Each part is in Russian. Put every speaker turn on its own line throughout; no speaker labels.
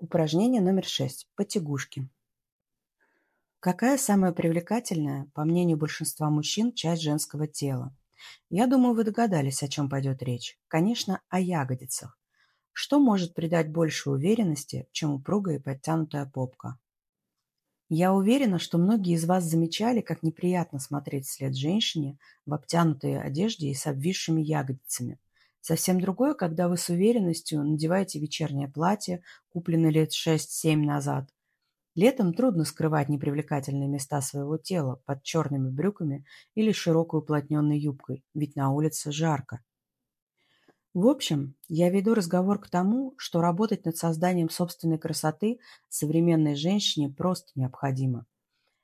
Упражнение номер шесть. Потягушки. Какая самая привлекательная, по мнению большинства мужчин, часть женского тела? Я думаю, вы догадались, о чем пойдет речь. Конечно, о ягодицах. Что может придать больше уверенности, чем упругая и подтянутая попка? Я уверена, что многие из вас замечали, как неприятно смотреть вслед женщине в обтянутой одежде и с обвисшими ягодицами – Совсем другое, когда вы с уверенностью надеваете вечернее платье, купленное лет 6-7 назад. Летом трудно скрывать непривлекательные места своего тела под черными брюками или широкой уплотненной юбкой, ведь на улице жарко. В общем, я веду разговор к тому, что работать над созданием собственной красоты современной женщине просто необходимо.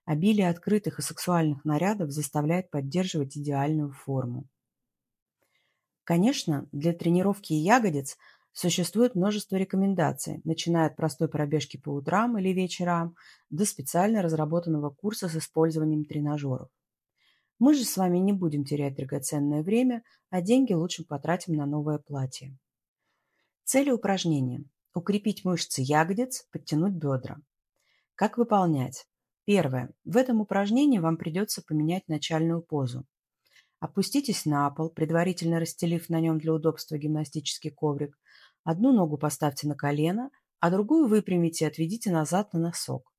Обилие открытых и сексуальных нарядов заставляет поддерживать идеальную форму. Конечно, для тренировки ягодиц существует множество рекомендаций, начиная от простой пробежки по утрам или вечерам до специально разработанного курса с использованием тренажеров. Мы же с вами не будем терять драгоценное время, а деньги лучше потратим на новое платье. Цели упражнения. Укрепить мышцы ягодиц, подтянуть бедра. Как выполнять? Первое. В этом упражнении вам придется поменять начальную позу. Опуститесь на пол, предварительно расстелив на нем для удобства гимнастический коврик. Одну ногу поставьте на колено, а другую выпрямите и отведите назад на носок.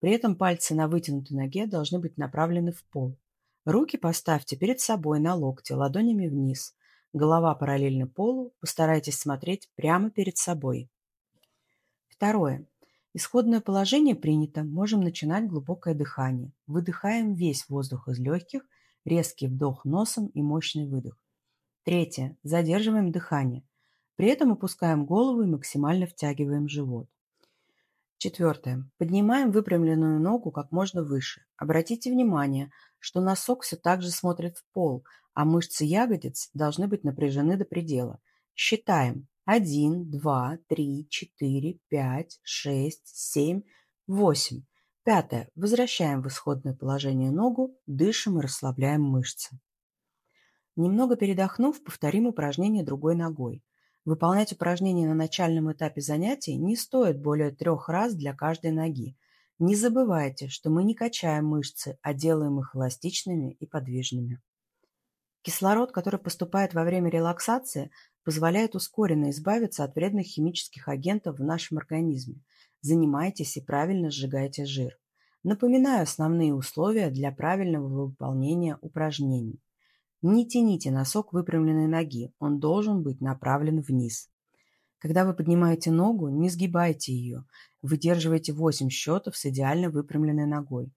При этом пальцы на вытянутой ноге должны быть направлены в пол. Руки поставьте перед собой на локте, ладонями вниз. Голова параллельно полу, постарайтесь смотреть прямо перед собой. Второе. Исходное положение принято, можем начинать глубокое дыхание. Выдыхаем весь воздух из легких – резкий вдох носом и мощный выдох. Третье. Задерживаем дыхание. При этом опускаем голову и максимально втягиваем живот. Четвертое. Поднимаем выпрямленную ногу как можно выше. Обратите внимание, что носок все так же смотрит в пол, а мышцы ягодиц должны быть напряжены до предела. Считаем. 1, 2, 3, 4, 5, 6, 7, 8. Пятое. Возвращаем в исходное положение ногу, дышим и расслабляем мышцы. Немного передохнув, повторим упражнение другой ногой. Выполнять упражнения на начальном этапе занятий не стоит более трех раз для каждой ноги. Не забывайте, что мы не качаем мышцы, а делаем их эластичными и подвижными. Кислород, который поступает во время релаксации, позволяет ускоренно избавиться от вредных химических агентов в нашем организме – Занимайтесь и правильно сжигайте жир. Напоминаю основные условия для правильного выполнения упражнений. Не тяните носок выпрямленной ноги, он должен быть направлен вниз. Когда вы поднимаете ногу, не сгибайте ее. Выдерживайте 8 счетов с идеально выпрямленной ногой.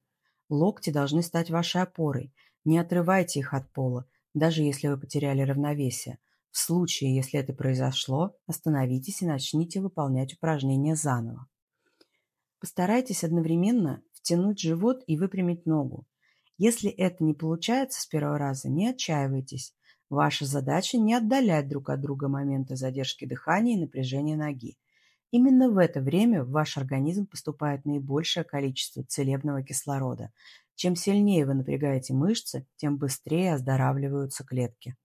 Локти должны стать вашей опорой. Не отрывайте их от пола, даже если вы потеряли равновесие. В случае, если это произошло, остановитесь и начните выполнять упражнение заново. Постарайтесь одновременно втянуть живот и выпрямить ногу. Если это не получается с первого раза, не отчаивайтесь. Ваша задача не отдалять друг от друга моменты задержки дыхания и напряжения ноги. Именно в это время в ваш организм поступает наибольшее количество целебного кислорода. Чем сильнее вы напрягаете мышцы, тем быстрее оздоравливаются клетки.